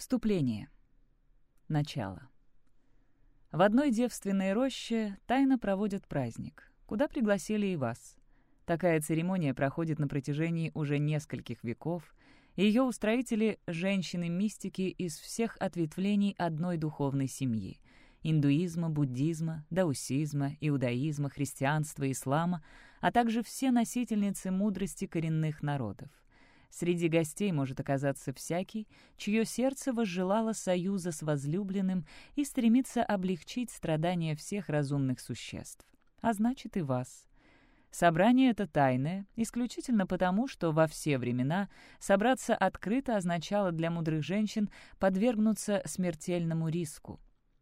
Вступление. Начало. В одной девственной роще тайно проводят праздник, куда пригласили и вас. Такая церемония проходит на протяжении уже нескольких веков. Ее устроители — женщины-мистики из всех ответвлений одной духовной семьи — индуизма, буддизма, даосизма, иудаизма, христианства, ислама, а также все носительницы мудрости коренных народов. Среди гостей может оказаться всякий, чье сердце возжелало союза с возлюбленным и стремится облегчить страдания всех разумных существ. А значит и вас. Собрание это тайное, исключительно потому, что во все времена собраться открыто означало для мудрых женщин подвергнуться смертельному риску.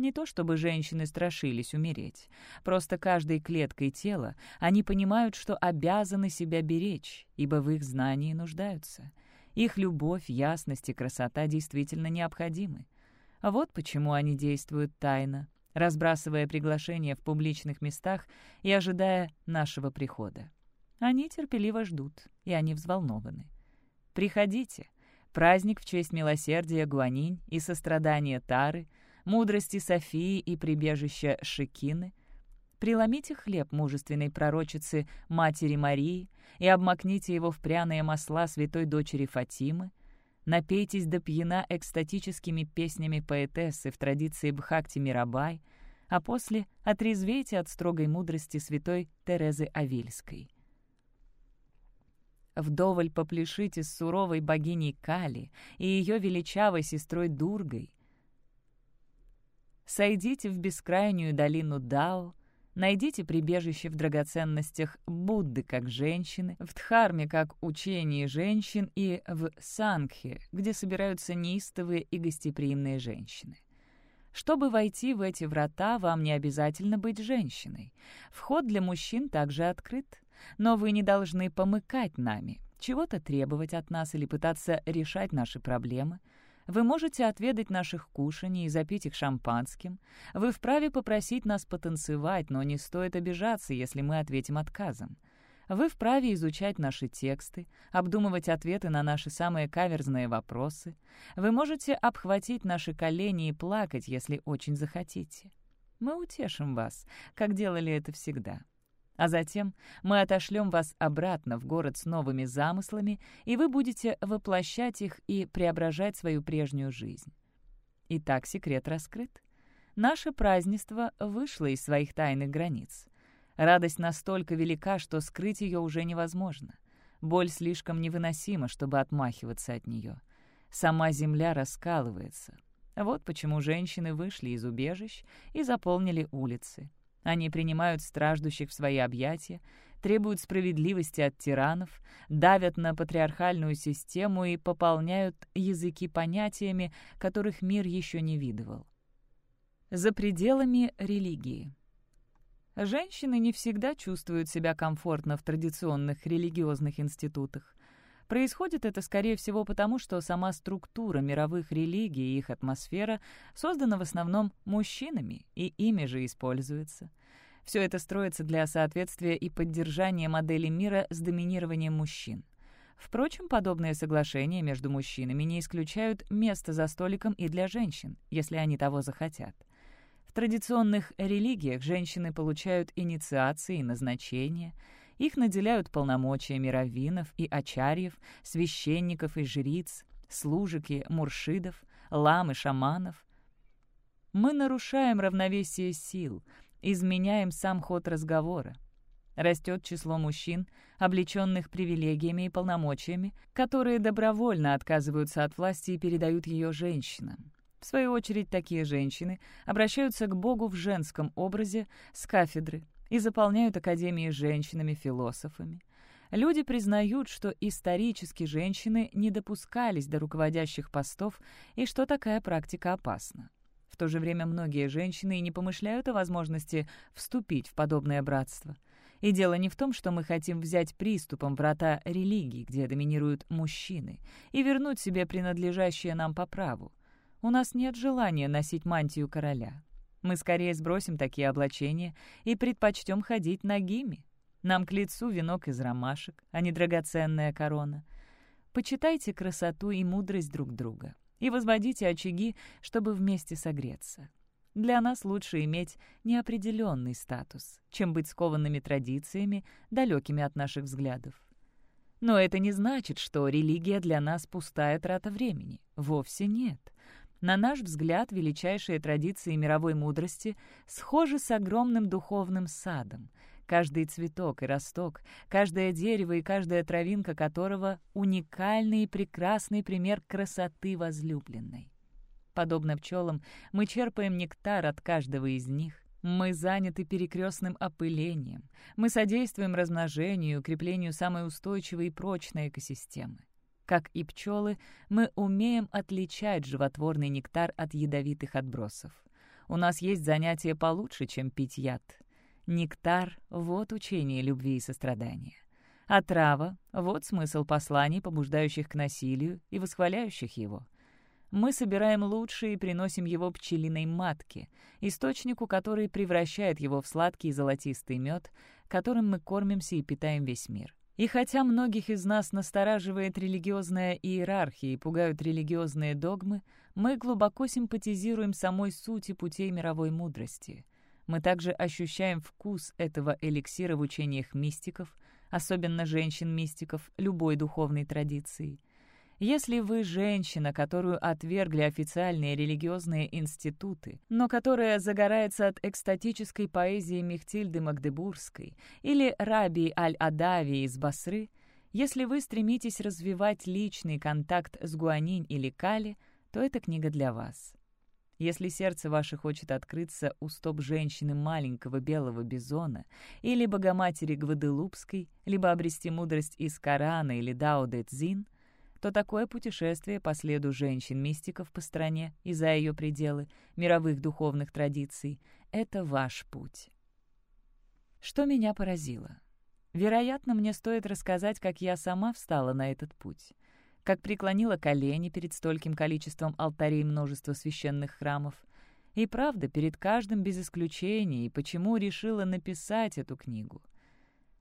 Не то чтобы женщины страшились умереть. Просто каждой клеткой тела они понимают, что обязаны себя беречь, ибо в их знании нуждаются. Их любовь, ясность и красота действительно необходимы. Вот почему они действуют тайно, разбрасывая приглашения в публичных местах и ожидая нашего прихода. Они терпеливо ждут, и они взволнованы. «Приходите!» Праздник в честь милосердия Гуанинь и сострадания Тары — мудрости Софии и прибежища Шикины, преломите хлеб мужественной пророчицы Матери Марии и обмакните его в пряные масла святой дочери Фатимы, напейтесь до пьяна экстатическими песнями поэтессы в традиции Бхакти Мирабай, а после отрезвейте от строгой мудрости святой Терезы Авильской. Вдоволь попляшите с суровой богиней Кали и ее величавой сестрой Дургой, Сойдите в бескрайнюю долину Дао, найдите прибежище в драгоценностях Будды как женщины, в Дхарме как учение женщин и в Сангхе, где собираются неистовые и гостеприимные женщины. Чтобы войти в эти врата, вам не обязательно быть женщиной. Вход для мужчин также открыт, но вы не должны помыкать нами, чего-то требовать от нас или пытаться решать наши проблемы — вы можете отведать наших кушаний и запить их шампанским. Вы вправе попросить нас потанцевать, но не стоит обижаться, если мы ответим отказом. Вы вправе изучать наши тексты, обдумывать ответы на наши самые каверзные вопросы. Вы можете обхватить наши колени и плакать, если очень захотите. Мы утешим вас, как делали это всегда. А затем мы отошлем вас обратно в город с новыми замыслами, и вы будете воплощать их и преображать свою прежнюю жизнь. Итак, секрет раскрыт. Наше празднество вышло из своих тайных границ. Радость настолько велика, что скрыть ее уже невозможно. Боль слишком невыносима, чтобы отмахиваться от нее. Сама земля раскалывается. Вот почему женщины вышли из убежищ и заполнили улицы. Они принимают страждущих в свои объятия, требуют справедливости от тиранов, давят на патриархальную систему и пополняют языки понятиями, которых мир еще не видывал. За пределами религии. Женщины не всегда чувствуют себя комфортно в традиционных религиозных институтах. Происходит это, скорее всего, потому, что сама структура мировых религий и их атмосфера создана в основном мужчинами, и ими же используется. Все это строится для соответствия и поддержания модели мира с доминированием мужчин. Впрочем, подобные соглашения между мужчинами не исключают место за столиком и для женщин, если они того захотят. В традиционных религиях женщины получают инициации и назначения — их наделяют полномочиями раввинов и ачарьев, священников и жриц, служек и муршидов, лам и шаманов. Мы нарушаем равновесие сил, изменяем сам ход разговора. Растет число мужчин, облеченных привилегиями и полномочиями, которые добровольно отказываются от власти и передают ее женщинам. В свою очередь, такие женщины обращаются к Богу в женском образе с кафедры, и заполняют академии женщинами-философами. Люди признают, что исторически женщины не допускались до руководящих постов и что такая практика опасна. В то же время многие женщины и не помышляют о возможности вступить в подобное братство. И дело не в том, что мы хотим взять приступом врата религии, где доминируют мужчины, и вернуть себе принадлежащее нам по праву. У нас нет желания носить мантию короля. Мы скорее сбросим такие облачения и предпочтем ходить нагими. Нам к лицу венок из ромашек, а не драгоценная корона. Почитайте красоту и мудрость друг друга. и возводите очаги, чтобы вместе согреться. Для нас лучше иметь неопределенный статус, чем быть скованными традициями, далекими от наших взглядов. Но это не значит, что религия для нас пустая трата времени. Вовсе нет. На наш взгляд, величайшие традиции мировой мудрости схожи с огромным духовным садом, каждый цветок и росток, каждое дерево и каждая травинка которого — уникальный и прекрасный пример красоты возлюбленной. Подобно пчелам, мы черпаем нектар от каждого из них. Мы заняты перекрестным опылением. Мы содействуем размножению и укреплению самой устойчивой и прочной экосистемы. Как и пчелы, мы умеем отличать животворный нектар от ядовитых отбросов. У нас есть занятие получше, чем пить яд. Нектар — вот учение любви и сострадания. А трава — вот смысл посланий, побуждающих к насилию и восхваляющих его — мы собираем лучшее и приносим его пчелиной матке, источнику, который превращает его в сладкий золотистый мед, которым мы кормимся и питаем весь мир. И хотя многих из нас настораживает религиозная иерархия и пугают религиозные догмы, мы глубоко симпатизируем самой сути путей мировой мудрости. Мы также ощущаем вкус этого эликсира в учениях мистиков, особенно женщин-мистиков любой духовной традиции — если вы женщина, которую отвергли официальные религиозные институты, но которая загорается от экстатической поэзии Мехтильды Магдебургской или Раби Аль-Адави из Басры, если вы стремитесь развивать личный контакт с Гуанинь или Кали, то эта книга для вас. Если сердце ваше хочет открыться у стоп женщины маленького белого бизона или Богоматери Гваделупской, либо обрести мудрость из Корана или Дао Дэ Цзин — то такое путешествие по следу женщин-мистиков по стране и за ее пределы мировых духовных традиций — это ваш путь. Что меня поразило? Вероятно, мне стоит рассказать, как я сама встала на этот путь, как преклонила колени перед стольким количеством алтарей множества священных храмов, и правда, перед каждым без исключения, и почему решила написать эту книгу.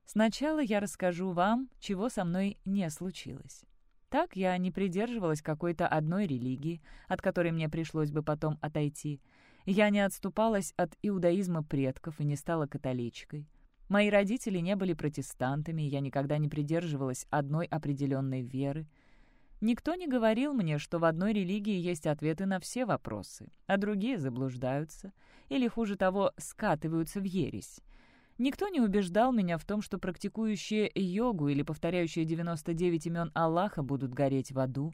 Сначала я расскажу вам, чего со мной не случилось. Так я не придерживалась какой-то одной религии, от которой мне пришлось бы потом отойти. Я не отступалась от иудаизма предков и не стала католичкой. Мои родители не были протестантами, я никогда не придерживалась одной определенной веры. Никто не говорил мне, что в одной религии есть ответы на все вопросы, а другие заблуждаются, или, хуже того, скатываются в ересь. Никто не убеждал меня в том, что практикующие йогу или повторяющие 99 имен Аллаха будут гореть в аду.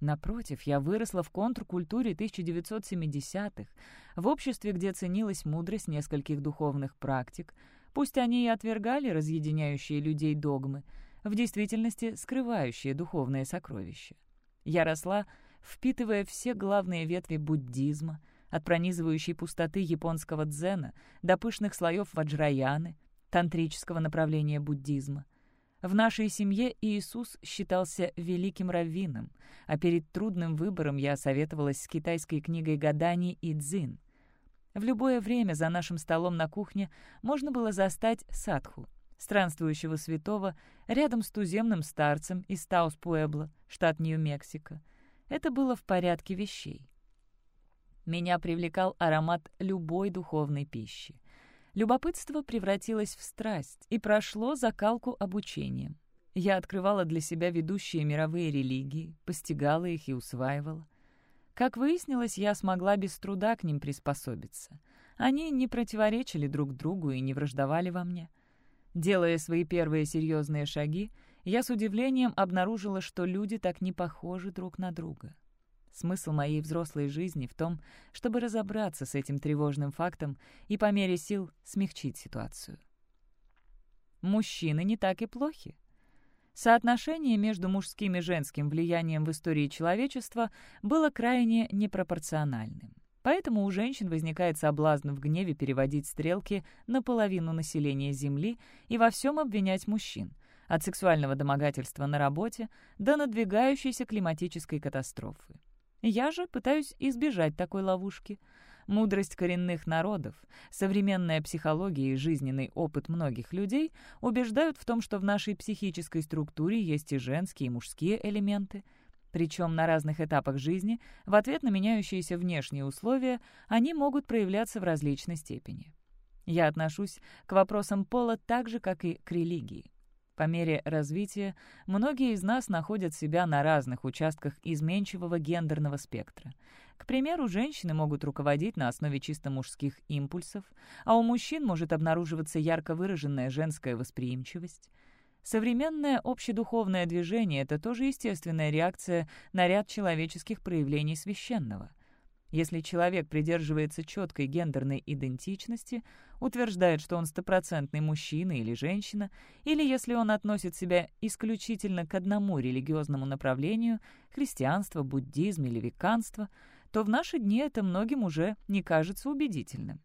Напротив, я выросла в контркультуре 1970-х, в обществе, где ценилась мудрость нескольких духовных практик, пусть они и отвергали разъединяющие людей догмы, в действительности скрывающие духовные сокровища. Я росла, впитывая все главные ветви буддизма, от пронизывающей пустоты японского дзена до пышных слоев ваджраяны, тантрического направления буддизма. В нашей семье Иисус считался великим раввином, а перед трудным выбором я советовалась с китайской книгой гаданий и дзин. В любое время за нашим столом на кухне можно было застать садху, странствующего святого, рядом с туземным старцем из Таус-Пуэбло, штат Нью-Мексико. Это было в порядке вещей. Меня привлекал аромат любой духовной пищи. Любопытство превратилось в страсть и прошло закалку обучением. Я открывала для себя ведущие мировые религии, постигала их и усваивала. Как выяснилось, я смогла без труда к ним приспособиться. Они не противоречили друг другу и не враждовали во мне. Делая свои первые серьезные шаги, я с удивлением обнаружила, что люди так не похожи друг на друга. Смысл моей взрослой жизни в том, чтобы разобраться с этим тревожным фактом и по мере сил смягчить ситуацию. Мужчины не так и плохи. Соотношение между мужским и женским влиянием в истории человечества было крайне непропорциональным. Поэтому у женщин возникает соблазн в гневе переводить стрелки на половину населения Земли и во всем обвинять мужчин, от сексуального домогательства на работе до надвигающейся климатической катастрофы. Я же пытаюсь избежать такой ловушки. Мудрость коренных народов, современная психология и жизненный опыт многих людей убеждают в том, что в нашей психической структуре есть и женские, и мужские элементы. Причем на разных этапах жизни, в ответ на меняющиеся внешние условия, они могут проявляться в различной степени. Я отношусь к вопросам пола так же, как и к религии. По мере развития многие из нас находят себя на разных участках изменчивого гендерного спектра. К примеру, женщины могут руководить на основе чисто мужских импульсов, а у мужчин может обнаруживаться ярко выраженная женская восприимчивость. Современное общедуховное движение — это тоже естественная реакция на ряд человеческих проявлений священного. Если человек придерживается четкой гендерной идентичности, утверждает, что он стопроцентный мужчина или женщина, или если он относит себя исключительно к одному религиозному направлению — христианство, буддизм или веканство — то в наши дни это многим уже не кажется убедительным.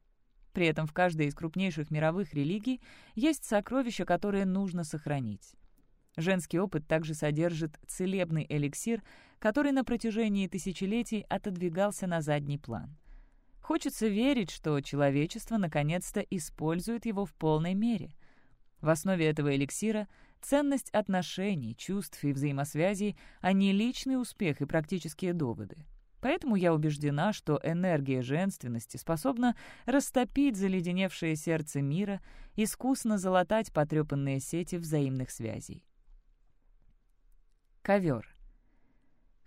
При этом в каждой из крупнейших мировых религий есть сокровища, которые нужно сохранить. Женский опыт также содержит целебный эликсир, который на протяжении тысячелетий отодвигался на задний план. Хочется верить, что человечество наконец-то использует его в полной мере. В основе этого эликсира — ценность отношений, чувств и взаимосвязей, а не личный успех и практические доводы. Поэтому я убеждена, что энергия женственности способна растопить заледеневшее сердце мира, искусно залатать потрепанные сети взаимных связей. Ковер.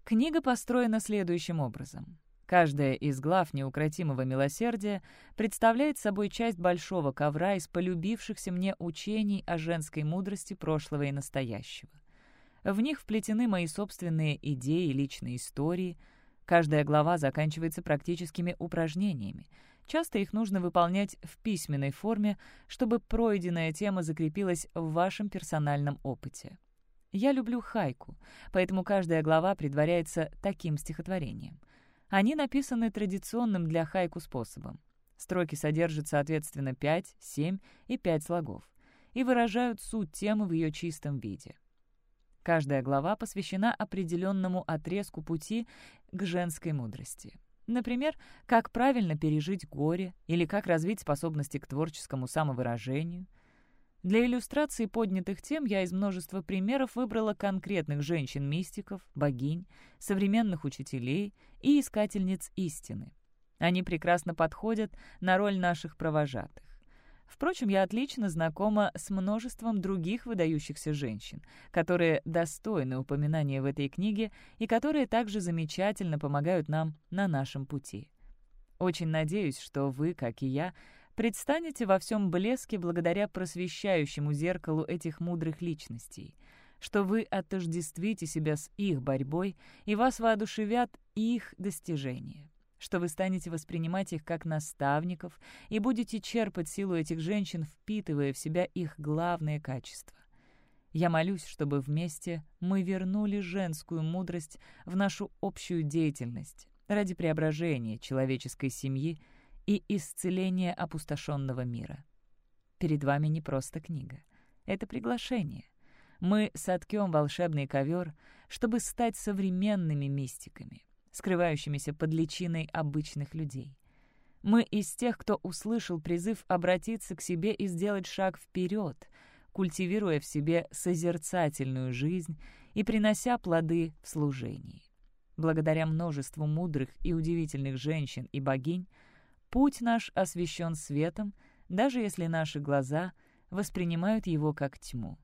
Книга построена следующим образом. Каждая из глав неукротимого милосердия представляет собой часть большого ковра из полюбившихся мне учений о женской мудрости прошлого и настоящего. В них вплетены мои собственные идеи и личные истории — Каждая глава заканчивается практическими упражнениями. Часто их нужно выполнять в письменной форме, чтобы пройденная тема закрепилась в вашем персональном опыте. Я люблю хайку, поэтому каждая глава предваряется таким стихотворением. Они написаны традиционным для хайку способом. Строки содержат, соответственно, 5, 7 и 5 слогов и выражают суть темы в ее чистом виде. Каждая глава посвящена определенному отрезку пути к женской мудрости. Например, как правильно пережить горе или как развить способности к творческому самовыражению. Для иллюстрации поднятых тем я из множества примеров выбрала конкретных женщин-мистиков, богинь, современных учителей и искательниц истины. Они прекрасно подходят на роль наших провожатых. Впрочем, я отлично знакома с множеством других выдающихся женщин, которые достойны упоминания в этой книге и которые также замечательно помогают нам на нашем пути. Очень надеюсь, что вы, как и я, предстанете во всем блеске благодаря просвещающему зеркалу этих мудрых личностей, что вы отождествите себя с их борьбой и вас воодушевят их достижения что вы станете воспринимать их как наставников и будете черпать силу этих женщин, впитывая в себя их главные качества. Я молюсь, чтобы вместе мы вернули женскую мудрость в нашу общую деятельность ради преображения человеческой семьи и исцеления опустошенного мира. Перед вами не просто книга. Это приглашение. Мы соткем волшебный ковер, чтобы стать современными мистиками, скрывающимися под личиной обычных людей. Мы из тех, кто услышал призыв обратиться к себе и сделать шаг вперед, культивируя в себе созерцательную жизнь и принося плоды в служении. Благодаря множеству мудрых и удивительных женщин и богинь, путь наш освещен светом, даже если наши глаза воспринимают его как тьму.